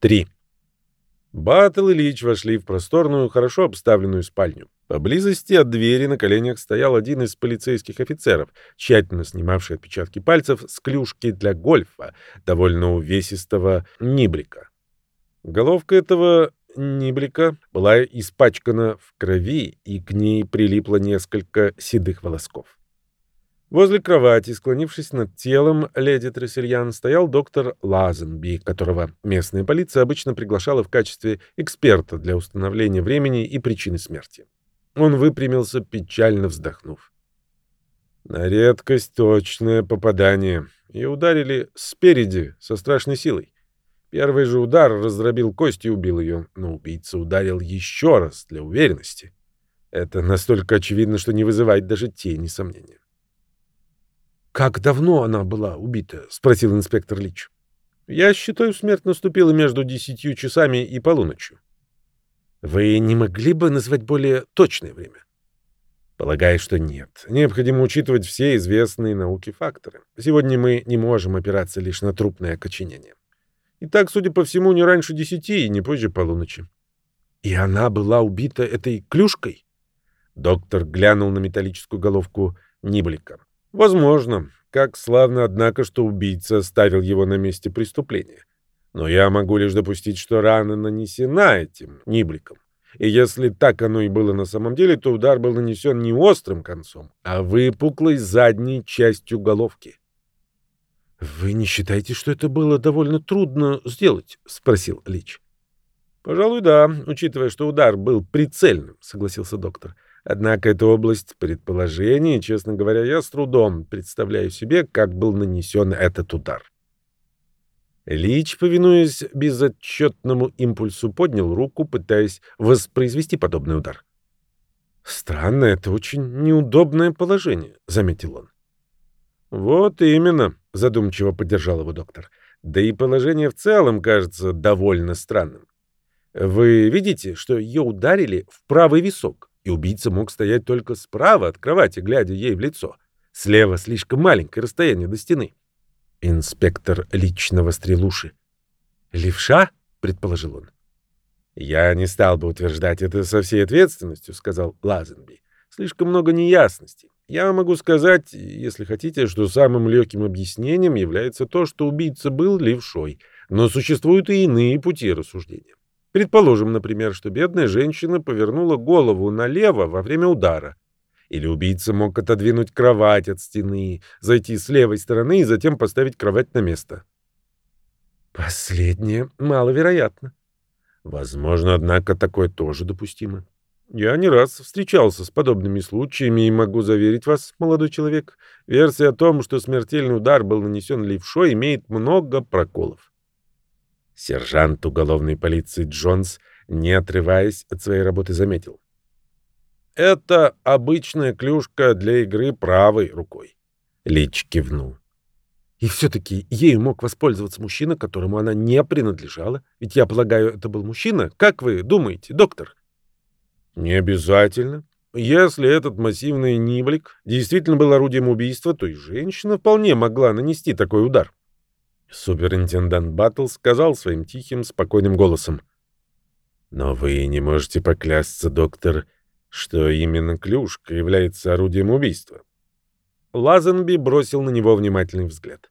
3. Баттл и Лич вошли в просторную, хорошо обставленную спальню. Поблизости от двери на коленях стоял один из полицейских офицеров, тщательно снимавший отпечатки пальцев с клюшки для гольфа, довольно увесистого нибрика. Головка этого нибрика была испачкана в крови, и к ней прилипло несколько седых волосков. Возле кровати, склонившись над телом леди Трессельян, стоял доктор Лазенби, которого местная полиция обычно приглашала в качестве эксперта для установления времени и причины смерти. Он выпрямился, печально вздохнув. На редкость точное попадание. И ударили спереди, со страшной силой. Первый же удар раздробил кость и убил ее, но убийца ударил еще раз для уверенности. Это настолько очевидно, что не вызывает даже тени сомнения. «Как давно она была убита?» — спросил инспектор Лич. «Я считаю, смерть наступила между десятью часами и полуночью». «Вы не могли бы назвать более точное время?» Полагаю, что нет. Необходимо учитывать все известные науке факторы. Сегодня мы не можем опираться лишь на трупное окоченение. Итак, судя по всему, не раньше десяти и не позже полуночи. И она была убита этой клюшкой? Доктор глянул на металлическую головку Ниблика. Возможно. Как славно, однако, что убийца оставил его на месте преступления. Но я могу лишь допустить, что рана нанесена этим нибликом. И если так оно и было на самом деле, то удар был нанесен не острым концом, а выпуклой задней частью головки. «Вы не считаете, что это было довольно трудно сделать?» — спросил Лич. «Пожалуй, да, учитывая, что удар был прицельным», — согласился доктор. Однако это область предположений, честно говоря, я с трудом представляю себе, как был нанесен этот удар. Лич, повинуясь безотчетному импульсу, поднял руку, пытаясь воспроизвести подобный удар. «Странно, это очень неудобное положение», — заметил он. «Вот именно», — задумчиво поддержал его доктор. «Да и положение в целом кажется довольно странным. Вы видите, что ее ударили в правый висок? И убийца мог стоять только справа от кровати, глядя ей в лицо. Слева слишком маленькое расстояние до стены. Инспектор личного стрелуши. «Левша?» — предположил он. «Я не стал бы утверждать это со всей ответственностью», — сказал Лазенби. «Слишком много неясностей. Я могу сказать, если хотите, что самым легким объяснением является то, что убийца был левшой, но существуют и иные пути рассуждения. Предположим, например, что бедная женщина повернула голову налево во время удара. Или убийца мог отодвинуть кровать от стены, зайти с левой стороны и затем поставить кровать на место. Последнее маловероятно. Возможно, однако, такое тоже допустимо. Я не раз встречался с подобными случаями и могу заверить вас, молодой человек, версия о том, что смертельный удар был нанесен левшой, имеет много проколов. Сержант уголовной полиции Джонс, не отрываясь от своей работы, заметил. «Это обычная клюшка для игры правой рукой». Лич кивнул. И все-таки ею мог воспользоваться мужчина, которому она не принадлежала. Ведь, я полагаю, это был мужчина. Как вы думаете, доктор? Не обязательно. Если этот массивный ниблик действительно был орудием убийства, то и женщина вполне могла нанести такой удар. Суперинтендант Баттл сказал своим тихим, спокойным голосом. «Но вы не можете поклясться, доктор, что именно клюшка является орудием убийства». Лазенби бросил на него внимательный взгляд.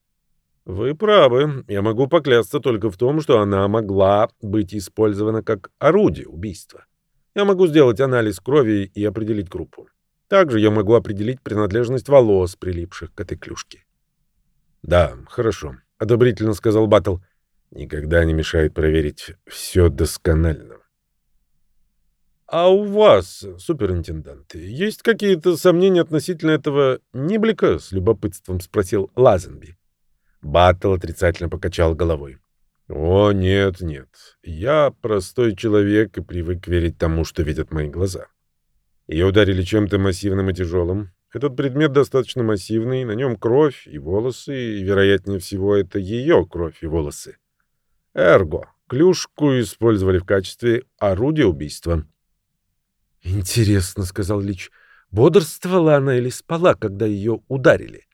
«Вы правы. Я могу поклясться только в том, что она могла быть использована как орудие убийства. Я могу сделать анализ крови и определить группу. Также я могу определить принадлежность волос, прилипших к этой клюшке». «Да, хорошо. — одобрительно сказал Баттл. «Никогда не мешает проверить все досконально». «А у вас, суперинтендант, есть какие-то сомнения относительно этого Ниблика?» — с любопытством спросил Лазенби. Баттл отрицательно покачал головой. «О, нет, нет. Я простой человек и привык верить тому, что видят мои глаза. Ее ударили чем-то массивным и тяжелым. Этот предмет достаточно массивный, на нем кровь и волосы, и, вероятнее всего, это ее кровь и волосы. Эрго. Клюшку использовали в качестве орудия убийства. «Интересно», — сказал Лич, — «бодрствовала она или спала, когда ее ударили?»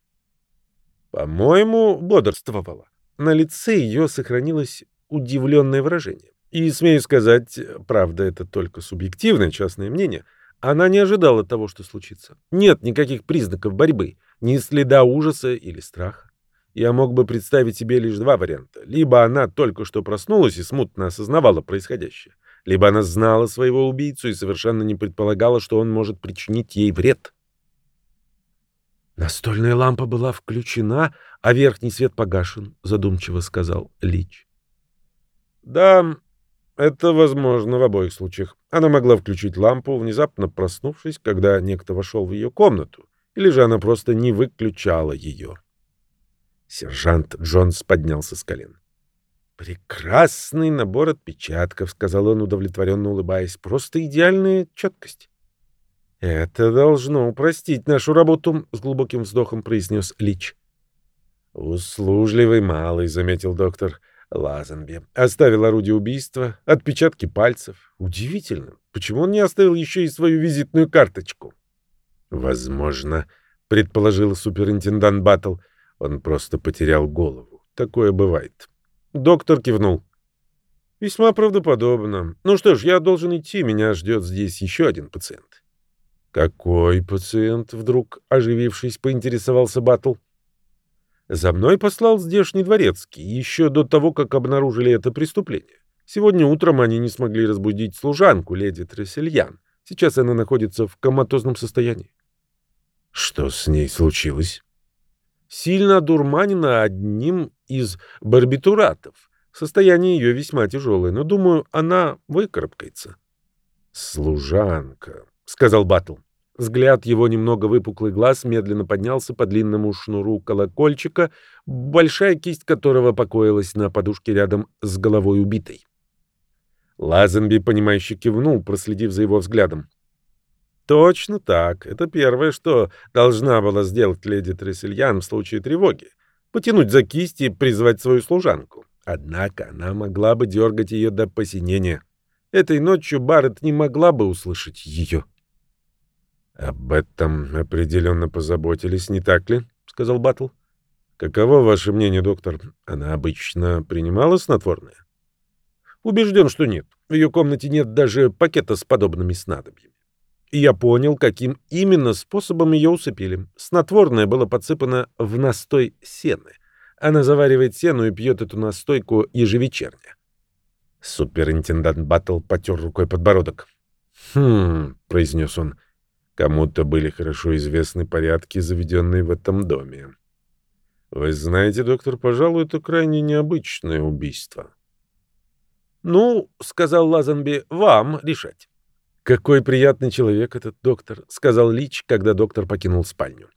«По-моему, бодрствовала. На лице ее сохранилось удивленное выражение. И, смею сказать, правда, это только субъективное частное мнение, она не ожидала того, что случится. Нет никаких признаков борьбы, ни следа ужаса или страха. Я мог бы представить себе лишь два варианта. Либо она только что проснулась и смутно осознавала происходящее, либо она знала своего убийцу и совершенно не предполагала, что он может причинить ей вред. «Настольная лампа была включена, а верхний свет погашен», — задумчиво сказал Лич. «Да, это возможно в обоих случаях. Она могла включить лампу, внезапно проснувшись, когда некто вошел в ее комнату, или же она просто не выключала ее». Сержант Джонс поднялся с колен. «Прекрасный набор отпечатков», — сказал он, удовлетворенно улыбаясь. «Просто идеальная четкость». «Это должно упростить нашу работу», — с глубоким вздохом произнес Лич. «Услужливый малый», — заметил доктор Лазенби. «Оставил орудие убийства, отпечатки пальцев. Удивительно, почему он не оставил еще и свою визитную карточку?» «Возможно», — предположил суперинтендант Баттл. «Он просто потерял голову. Такое бывает». Доктор кивнул. «Весьма правдоподобно. Ну что ж, я должен идти, меня ждет здесь еще один пациент». «Какой пациент?» — вдруг, оживившись, поинтересовался Баттл. «За мной послал здешний дворецкий, еще до того, как обнаружили это преступление. Сегодня утром они не смогли разбудить служанку, леди Трессельян. Сейчас она находится в коматозном состоянии». «Что с ней случилось?» «Сильно одурманена одним из барбитуратов. Состояние ее весьма тяжелое, но, думаю, она выкарабкается». «Служанка», — сказал Батл. Взгляд его немного выпуклый глаз медленно поднялся по длинному шнуру колокольчика, большая кисть которого покоилась на подушке рядом с головой убитой. Лазенби, понимающе кивнул, проследив за его взглядом. «Точно так. Это первое, что должна была сделать леди Трессельян в случае тревоги. Потянуть за кисть и призвать свою служанку. Однако она могла бы дергать ее до посинения. Этой ночью Барретт не могла бы услышать ее». «Об этом определенно позаботились, не так ли?» — сказал Батл. «Каково ваше мнение, доктор? Она обычно принимала снотворное?» «Убежден, что нет. В ее комнате нет даже пакета с подобными снадобьями. И я понял, каким именно способом ее усыпили. Снотворное было подсыпано в настой сены. Она заваривает сену и пьет эту настойку ежевечерне». Суперинтендант Батл потер рукой подбородок. «Хм», — произнес он, — Кому-то были хорошо известны порядки, заведенные в этом доме. Вы знаете, доктор, пожалуй, это крайне необычное убийство. «Ну, — сказал Лазанби, — вам решать». «Какой приятный человек этот доктор», — сказал Лич, когда доктор покинул спальню.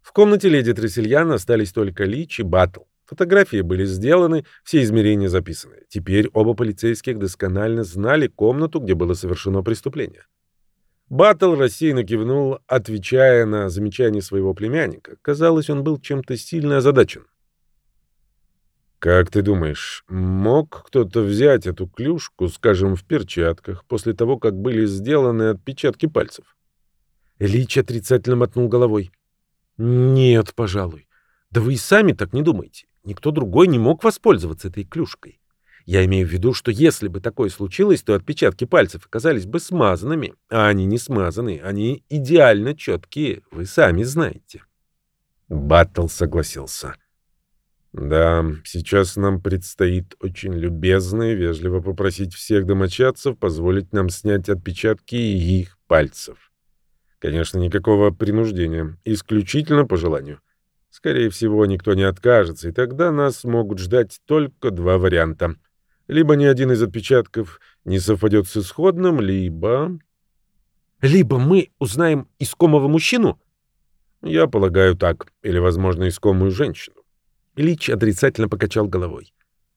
В комнате леди Трессельян остались только Лич и Баттл. Фотографии были сделаны, все измерения записаны. Теперь оба полицейских досконально знали комнату, где было совершено преступление. Баттл рассеянно кивнул, отвечая на замечание своего племянника. Казалось, он был чем-то сильно озадачен. «Как ты думаешь, мог кто-то взять эту клюшку, скажем, в перчатках, после того, как были сделаны отпечатки пальцев?» Лич отрицательно мотнул головой. «Нет, пожалуй. Да вы и сами так не думаете. Никто другой не мог воспользоваться этой клюшкой. Я имею в виду, что если бы такое случилось, то отпечатки пальцев оказались бы смазанными, а они не смазаны, они идеально четкие, вы сами знаете. Баттл согласился. Да, сейчас нам предстоит очень любезно и вежливо попросить всех домочадцев позволить нам снять отпечатки их пальцев. Конечно, никакого принуждения, исключительно по желанию. Скорее всего, никто не откажется, и тогда нас могут ждать только два варианта — либо ни один из отпечатков не совпадет с исходным, либо... Либо мы узнаем искомого мужчину? Я полагаю так. Или, возможно, искомую женщину. Ильич отрицательно покачал головой.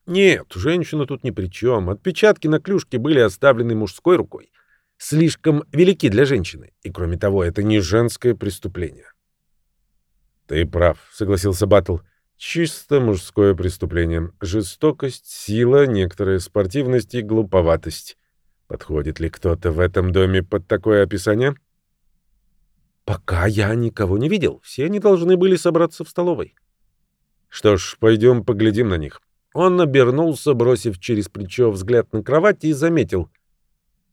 Нет, женщина тут ни при чем. Отпечатки на клюшке были оставлены мужской рукой. Слишком велики для женщины. И, кроме того, это не женское преступление. Ты прав, согласился Баттл. Чисто мужское преступление. Жестокость, сила, некоторая спортивность и глуповатость. Подходит ли кто-то в этом доме под такое описание? Пока я никого не видел. Все они должны были собраться в столовой. Что ж, пойдем поглядим на них. Он обернулся, бросив через плечо взгляд на кровать, и заметил.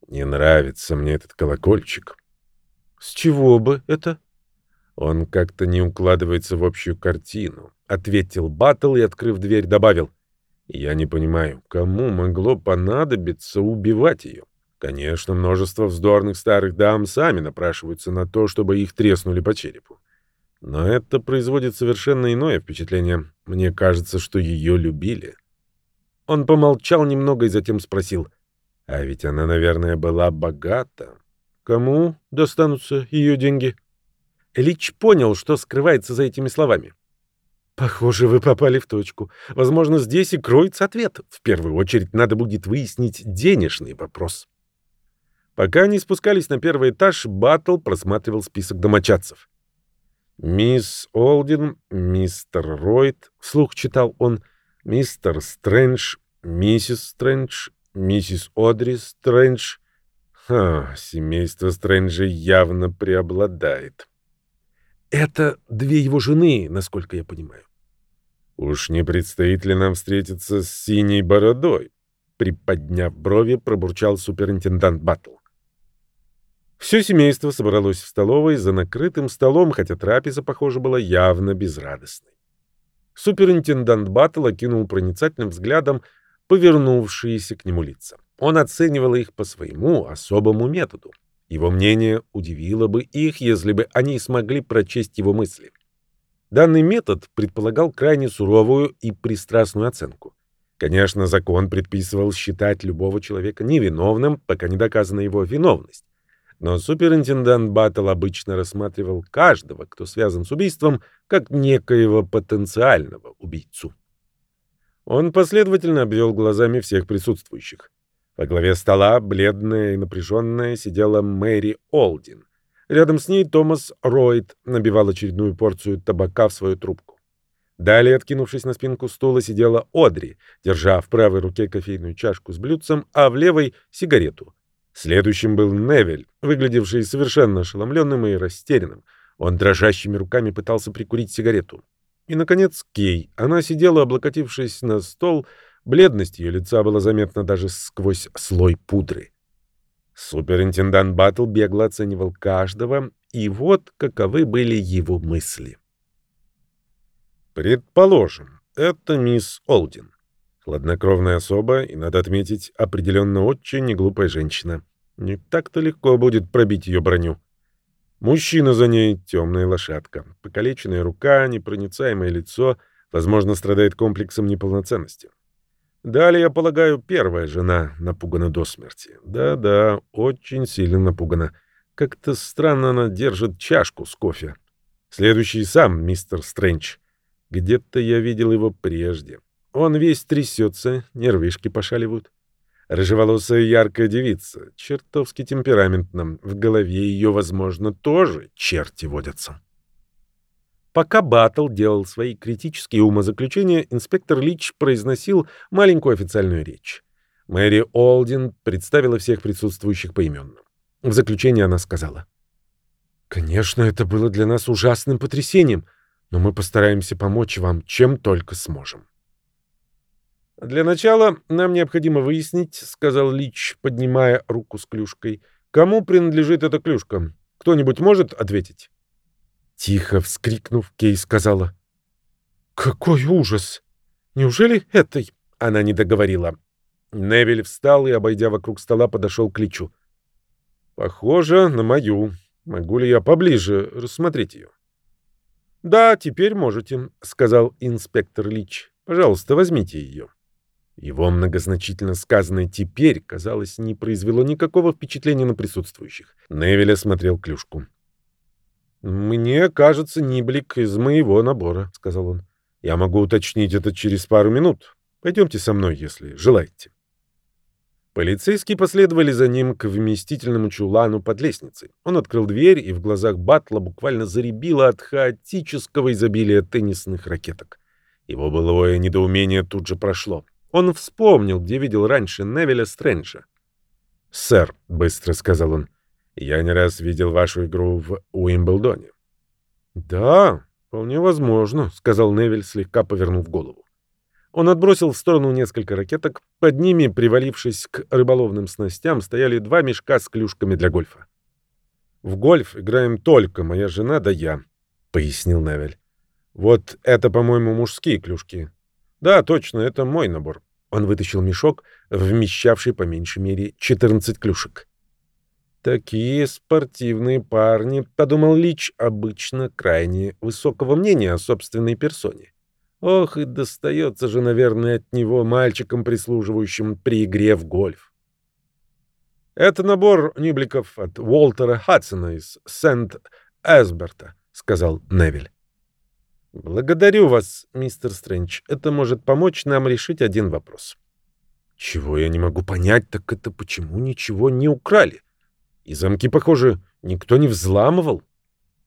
«Не нравится мне этот колокольчик». «С чего бы это?» «Он как-то не укладывается в общую картину», — ответил Баттл и, открыв дверь, добавил. «Я не понимаю, кому могло понадобиться убивать ее?» Конечно, множество вздорных старых дам сами напрашиваются на то, чтобы их треснули по черепу. Но это производит совершенно иное впечатление. Мне кажется, что ее любили. Он помолчал немного и затем спросил. А ведь она, наверное, была богата. Кому достанутся ее деньги? Лич понял, что скрывается за этими словами. Похоже, вы попали в точку. Возможно, здесь и кроется ответ. В первую очередь надо будет выяснить денежный вопрос. Пока они спускались на первый этаж, Баттл просматривал список домочадцев. «Мисс Олдин, мистер Ройд», — вслух читал он, «мистер Стрэндж, миссис Стрэндж, миссис Одри Стрэндж». Ха, семейство Стрэнджа явно преобладает. Это две его жены, насколько я понимаю. Уж не предстоит ли нам встретиться с синей бородой? Приподняв брови, пробурчал суперинтендант Баттл. Все семейство собралось в столовой за накрытым столом, хотя трапеза, похоже, была явно безрадостной. Суперинтендант Баттл окинул проницательным взглядом повернувшиеся к нему лица. Он оценивал их по своему особому методу. Его мнение удивило бы их, если бы они смогли прочесть его мысли. Данный метод предполагал крайне суровую и пристрастную оценку. Конечно, закон предписывал считать любого человека невиновным, пока не доказана его виновность. Но суперинтендант Баттл обычно рассматривал каждого, кто связан с убийством, как некоего потенциального убийцу. Он последовательно обвел глазами всех присутствующих. Во главе стола, бледная и напряженная, сидела Мэри Олдин. Рядом с ней Томас Ройд набивал очередную порцию табака в свою трубку. Далее, откинувшись на спинку стула, сидела Одри, держа в правой руке кофейную чашку с блюдцем, а в левой — сигарету — Следующим был Невель, выглядевший совершенно ошеломленным и растерянным. Он дрожащими руками пытался прикурить сигарету. И, наконец, Кей. Она сидела, облокотившись на стол. Бледность ее лица была заметна даже сквозь слой пудры. Суперинтендант Баттл бегло оценивал каждого, и вот каковы были его мысли. «Предположим, это мисс Олдин. Хладнокровная особа и, надо отметить, определенно очень неглупая женщина. Не так-то легко будет пробить ее броню. Мужчина за ней — темная лошадка. Покалеченная рука, непроницаемое лицо, возможно, страдает комплексом неполноценности. Далее, я полагаю, первая жена напугана до смерти. Да-да, очень сильно напугана. Как-то странно она держит чашку с кофе. Следующий сам мистер Стрэндж. Где-то я видел его прежде. Он весь трясется, нервишки пошаливают. Рыжеволосая яркая девица, чертовски темпераментна. В голове ее, возможно, тоже черти водятся. Пока Баттл делал свои критические умозаключения, инспектор Лич произносил маленькую официальную речь. Мэри Олдин представила всех присутствующих поименно. В заключение она сказала. «Конечно, это было для нас ужасным потрясением, но мы постараемся помочь вам, чем только сможем». «Для начала нам необходимо выяснить, — сказал Лич, поднимая руку с клюшкой, — кому принадлежит эта клюшка. Кто-нибудь может ответить?» Тихо вскрикнув, Кей сказала. «Какой ужас! Неужели этой?» Она не договорила. Невиль встал и, обойдя вокруг стола, подошел к Личу. «Похоже на мою. Могу ли я поближе рассмотреть ее?» «Да, теперь можете», — сказал инспектор Лич. «Пожалуйста, возьмите ее». Его многозначительно сказанное «теперь», казалось, не произвело никакого впечатления на присутствующих. Невиль осмотрел клюшку. «Мне кажется, Ниблик из моего набора», — сказал он. «Я могу уточнить это через пару минут. Пойдемте со мной, если желаете». Полицейские последовали за ним к вместительному чулану под лестницей. Он открыл дверь, и в глазах Батла буквально заребило от хаотического изобилия теннисных ракеток. Его былое недоумение тут же прошло. Он вспомнил, где видел раньше Невиля Стрэнджа. «Сэр», — быстро сказал он, — «я не раз видел вашу игру в Уимблдоне». «Да, вполне возможно», — сказал Невиль, слегка повернув голову. Он отбросил в сторону несколько ракеток. Под ними, привалившись к рыболовным снастям, стояли два мешка с клюшками для гольфа. «В гольф играем только моя жена да я», — пояснил Невель. «Вот это, по-моему, мужские клюшки». «Да, точно, это мой набор». Он вытащил мешок, вмещавший по меньшей мере 14 клюшек. Такие спортивные парни, подумал Лич, обычно крайне высокого мнения о собственной персоне. Ох, и достается же, наверное, от него мальчикам, прислуживающим при игре в гольф. «Это набор нибликов от Уолтера Хадсона из Сент-Эсберта», — сказал Невиль. «Благодарю вас, мистер Стрэндж. Это может помочь нам решить один вопрос». «Чего я не могу понять, так это почему ничего не украли?» И замки, похоже, никто не взламывал.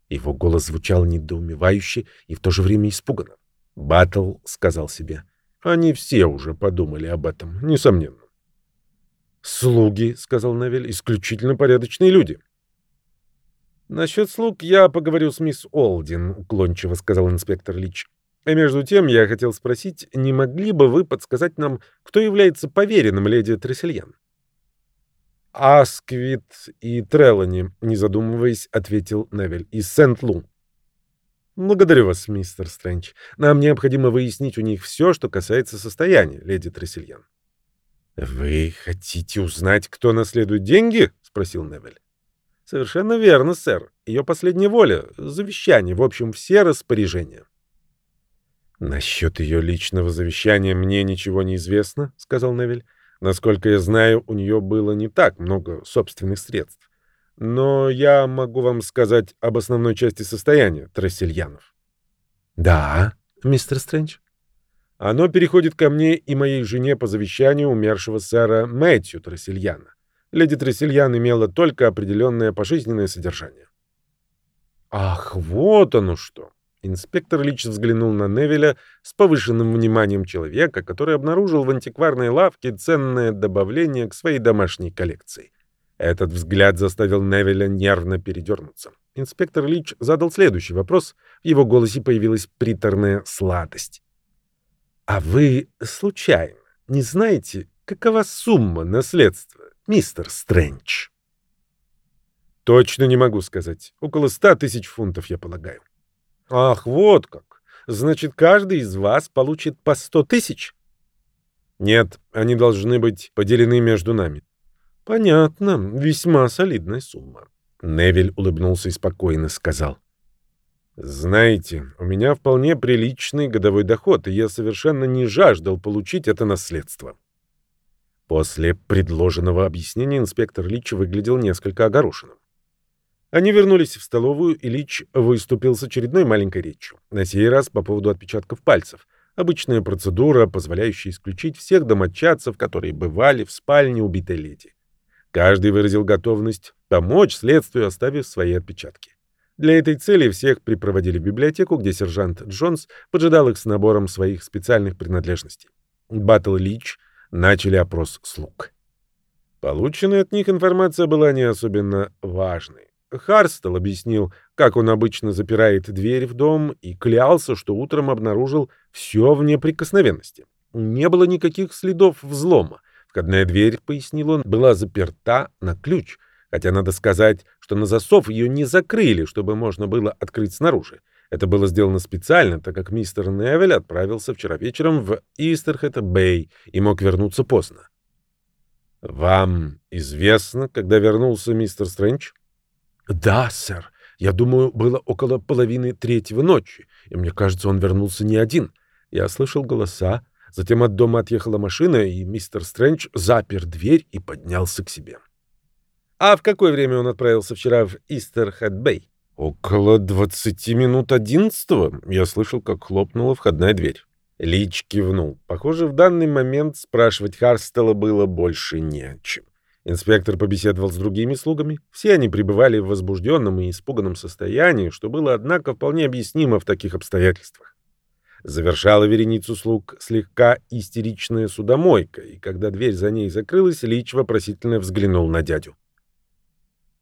Его голос звучал недоумевающе и в то же время испуганно. Баттл сказал себе. Они все уже подумали об этом, несомненно. «Слуги», — сказал Невель, — «исключительно порядочные люди». «Насчет слуг я поговорю с мисс Олдин», — уклончиво сказал инспектор Лич. «А между тем я хотел спросить, не могли бы вы подсказать нам, кто является поверенным леди Трессельян?» «Асквит и Трелани», — не задумываясь, ответил Невиль, — «из Сент-Лу». «Благодарю вас, мистер Стрэндж. Нам необходимо выяснить у них все, что касается состояния, леди Трессельян». «Вы хотите узнать, кто наследует деньги?» — спросил Невиль. «Совершенно верно, сэр. Ее последняя воля, завещание, в общем, все распоряжения». «Насчет ее личного завещания мне ничего не известно», — сказал Невель. Насколько я знаю, у нее было не так много собственных средств. Но я могу вам сказать об основной части состояния Трассельянов. Да, мистер Стрэндж. Оно переходит ко мне и моей жене по завещанию умершего сэра Мэтью Трассельяна. Леди Трассельян имела только определенное пожизненное содержание. Ах, вот оно что! Инспектор Лич взглянул на Невеля с повышенным вниманием человека, который обнаружил в антикварной лавке ценное добавление к своей домашней коллекции. Этот взгляд заставил Невеля нервно передернуться. Инспектор Лич задал следующий вопрос. В его голосе появилась приторная сладость. «А вы, случайно, не знаете, какова сумма наследства, мистер Стрэндж?» «Точно не могу сказать. Около ста тысяч фунтов, я полагаю». Ах, вот как. Значит, каждый из вас получит по сто тысяч? Нет, они должны быть поделены между нами. Понятно, весьма солидная сумма. Невиль улыбнулся и спокойно сказал. Знаете, у меня вполне приличный годовой доход, и я совершенно не жаждал получить это наследство. После предложенного объяснения инспектор Лич выглядел несколько огорошенным. Они вернулись в столовую, и Лич выступил с очередной маленькой речью. На сей раз по поводу отпечатков пальцев. Обычная процедура, позволяющая исключить всех домочадцев, которые бывали в спальне убитой леди. Каждый выразил готовность помочь следствию, оставив свои отпечатки. Для этой цели всех припроводили в библиотеку, где сержант Джонс поджидал их с набором своих специальных принадлежностей. Баттл Лич начали опрос слуг. Полученная от них информация была не особенно важной. Харстел объяснил, как он обычно запирает дверь в дом, и клялся, что утром обнаружил все в неприкосновенности. Не было никаких следов взлома. Входная дверь, пояснил он, была заперта на ключ, хотя надо сказать, что на засов ее не закрыли, чтобы можно было открыть снаружи. Это было сделано специально, так как мистер Невель отправился вчера вечером в Истерхэта-Бэй и мог вернуться поздно. «Вам известно, когда вернулся мистер Стрэндж?» «Да, сэр. Я думаю, было около половины третьего ночи, и мне кажется, он вернулся не один. Я слышал голоса, затем от дома отъехала машина, и мистер Стрэндж запер дверь и поднялся к себе». «А в какое время он отправился вчера в Истерхэт-Бэй?» «Около двадцати минут одиннадцатого. Я слышал, как хлопнула входная дверь». Лич кивнул. Похоже, в данный момент спрашивать Харстела было больше не о чем. Инспектор побеседовал с другими слугами. Все они пребывали в возбужденном и испуганном состоянии, что было, однако, вполне объяснимо в таких обстоятельствах. Завершала вереницу слуг слегка истеричная судомойка, и когда дверь за ней закрылась, Лич вопросительно взглянул на дядю.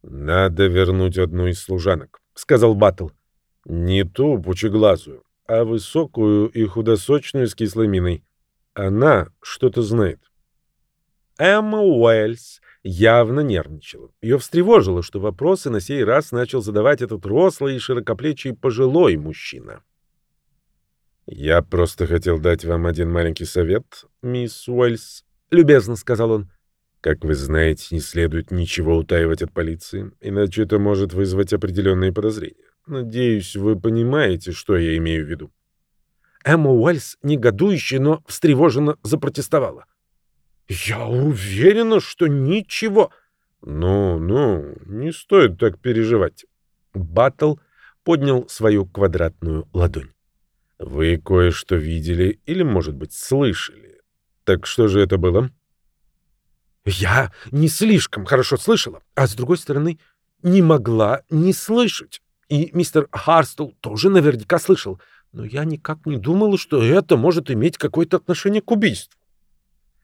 «Надо вернуть одну из служанок», — сказал Баттл. «Не ту пучеглазую, а высокую и худосочную с кислой миной. Она что-то знает. Эмма Уэльс явно нервничала. Ее встревожило, что вопросы на сей раз начал задавать этот рослый и широкоплечий пожилой мужчина. «Я просто хотел дать вам один маленький совет, мисс Уэльс», — любезно сказал он. «Как вы знаете, не следует ничего утаивать от полиции, иначе это может вызвать определенные подозрения. Надеюсь, вы понимаете, что я имею в виду». Эмма Уэльс негодующе, но встревоженно запротестовала. «Я уверена, что ничего...» «Ну, ну, не стоит так переживать». Баттл поднял свою квадратную ладонь. «Вы кое-что видели или, может быть, слышали. Так что же это было?» «Я не слишком хорошо слышала, а, с другой стороны, не могла не слышать. И мистер Харстл тоже наверняка слышал, но я никак не думала, что это может иметь какое-то отношение к убийству.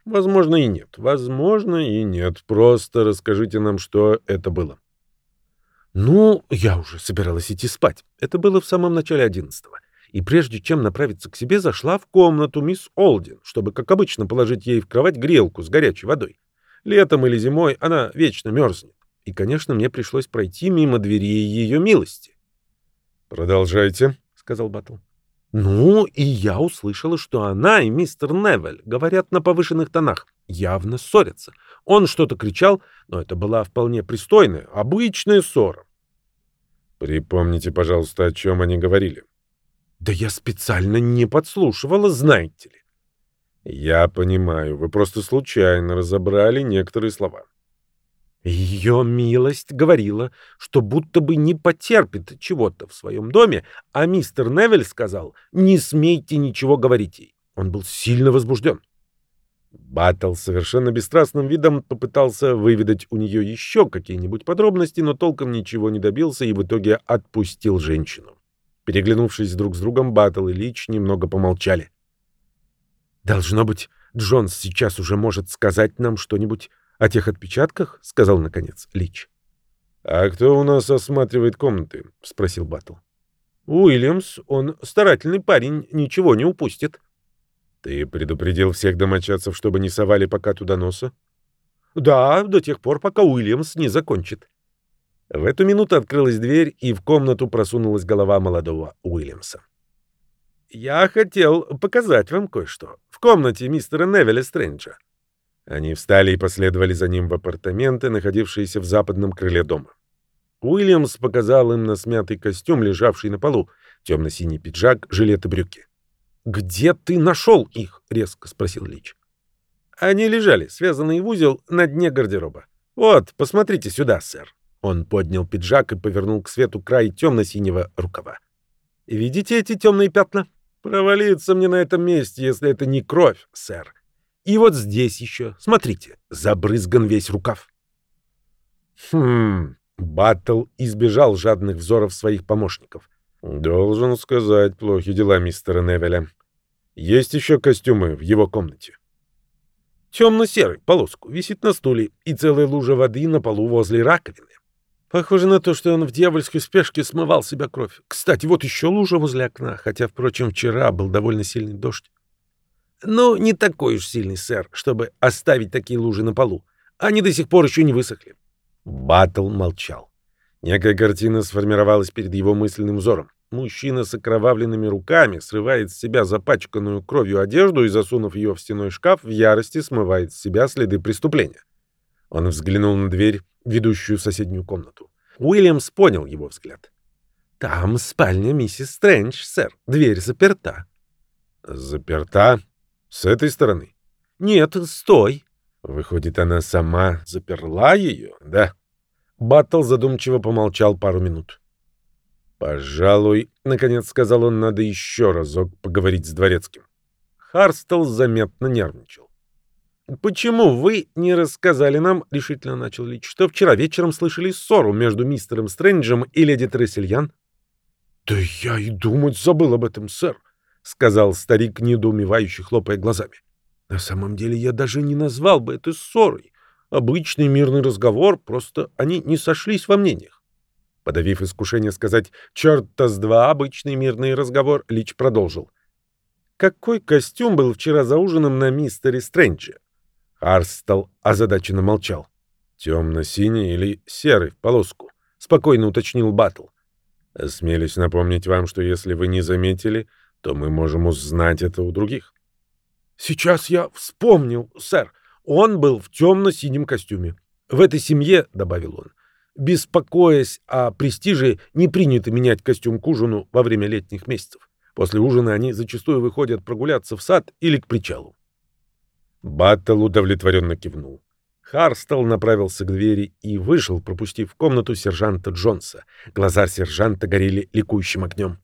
Возможно и нет. Возможно и нет. Просто расскажите нам, что это было. Ну, я уже собиралась идти спать. Это было в самом начале одиннадцатого. И прежде чем направиться к себе, зашла в комнату мисс Олдин, чтобы, как обычно, положить ей в кровать грелку с горячей водой. Летом или зимой она вечно мерзнет. И, конечно, мне пришлось пройти мимо двери ее милости. «Продолжайте», — сказал Баттл. Ну, и я услышала, что она и мистер Невель говорят на повышенных тонах, явно ссорятся. Он что-то кричал, но это была вполне пристойная, обычная ссора. Припомните, пожалуйста, о чем они говорили. Да я специально не подслушивала, знаете ли. Я понимаю, вы просто случайно разобрали некоторые слова. Ее милость говорила, что будто бы не потерпит чего-то в своем доме, а мистер Невель сказал, не смейте ничего говорить ей. Он был сильно возбужден. Баттл совершенно бесстрастным видом попытался выведать у нее еще какие-нибудь подробности, но толком ничего не добился и в итоге отпустил женщину. Переглянувшись друг с другом, Баттл и Лич немного помолчали. «Должно быть, Джонс сейчас уже может сказать нам что-нибудь о тех отпечатках?» — сказал, наконец, Лич. «А кто у нас осматривает комнаты?» — спросил Баттл. «Уильямс, он старательный парень, ничего не упустит». «Ты предупредил всех домочадцев, чтобы не совали пока туда носа?» «Да, до тех пор, пока Уильямс не закончит». В эту минуту открылась дверь, и в комнату просунулась голова молодого Уильямса. «Я хотел показать вам кое-что. В комнате мистера Невеля Стрэнджа». Они встали и последовали за ним в апартаменты, находившиеся в западном крыле дома. Уильямс показал им на смятый костюм, лежавший на полу, темно-синий пиджак, жилет и брюки. «Где ты нашел их?» — резко спросил Лич. Они лежали, связанные в узел, на дне гардероба. «Вот, посмотрите сюда, сэр». Он поднял пиджак и повернул к свету край темно-синего рукава. «Видите эти темные пятна? Провалиться мне на этом месте, если это не кровь, сэр. И вот здесь еще, смотрите, забрызган весь рукав. Хм, Баттл избежал жадных взоров своих помощников. Должен сказать, плохи дела мистера Невеля. Есть еще костюмы в его комнате. Темно-серый, полоску, висит на стуле, и целая лужа воды на полу возле раковины. Похоже на то, что он в дьявольской спешке смывал себя кровь. Кстати, вот еще лужа возле окна, хотя, впрочем, вчера был довольно сильный дождь. Ну, не такой уж сильный, сэр, чтобы оставить такие лужи на полу. Они до сих пор еще не высохли. Баттл молчал. Некая картина сформировалась перед его мысленным взором. Мужчина с окровавленными руками срывает с себя запачканную кровью одежду и, засунув ее в стеной шкаф, в ярости смывает с себя следы преступления. Он взглянул на дверь, ведущую в соседнюю комнату. Уильямс понял его взгляд. «Там спальня миссис Стрэндж, сэр. Дверь заперта». «Заперта?» С этой стороны? Нет, стой. Выходит, она сама заперла ее, да? Баттл задумчиво помолчал пару минут. «Пожалуй, — наконец сказал он, — надо еще разок поговорить с дворецким». Харстел заметно нервничал. «Почему вы не рассказали нам, — решительно начал Лич, — что вчера вечером слышали ссору между мистером Стрэнджем и леди Трессельян?» «Да я и думать забыл об этом, сэр. — сказал старик, недоумевающий, хлопая глазами. «На самом деле я даже не назвал бы это ссорой. Обычный мирный разговор, просто они не сошлись во мнениях». Подавив искушение сказать «черт-то с два обычный мирный разговор», Лич продолжил. какой костюм был вчера за ужином на мистере Стрэнджа? Арстал озадаченно молчал. Темно-синий или серый в полоску? Спокойно уточнил Батл. Смелюсь напомнить вам, что если вы не заметили, то мы можем узнать это у других. Сейчас я вспомнил, сэр. Он был в темно-синем костюме. В этой семье, — добавил он, — беспокоясь о престиже, не принято менять костюм к ужину во время летних месяцев. После ужина они зачастую выходят прогуляться в сад или к причалу. Баттл удовлетворенно кивнул. Харстел направился к двери и вышел, пропустив в комнату сержанта Джонса. Глаза сержанта горели ликующим огнем.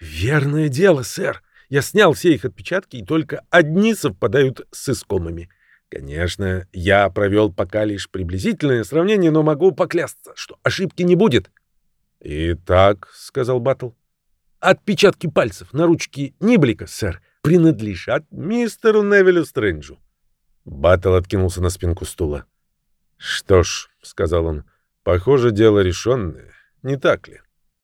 «Верное дело, сэр. Я снял все их отпечатки, и только одни совпадают с искомыми. Конечно, я провел пока лишь приблизительное сравнение, но могу поклясться, что ошибки не будет». «Итак», — сказал Баттл, — «отпечатки пальцев на ручке Ниблика, сэр, принадлежат мистеру Невилю Стрэнджу». Баттл откинулся на спинку стула. «Что ж», — сказал он, — «похоже, дело решенное, не так ли?»